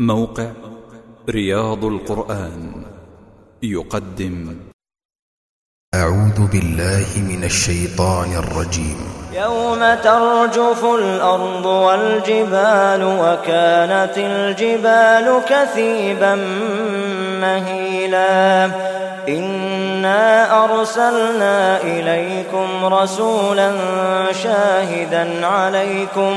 موقع رياض القرآن يقدم. أعوذ بالله من الشيطان الرجيم. يوم ترجف الأرض والجبال وكانت الجبال كثيبا مهيلا. إنا أرسلنا إليكم رسولا شاهدا عليكم.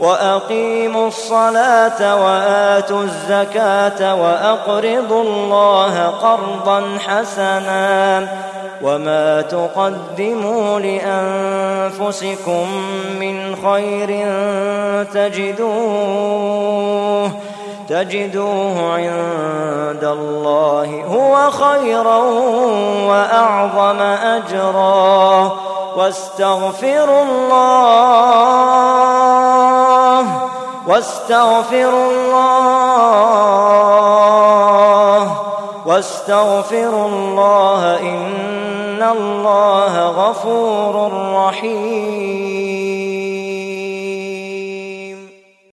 وأقيموا الصلاة وآتوا الزكاة وأقرضوا الله قرضا حسنا وما تقدموا لأنفسكم من خير تجدوه تجدوه عند الله هو خيرا وأعظم أجرا واستغفروا الله واستغفروا الله واستغفروا الله إن الله غفور رحيم.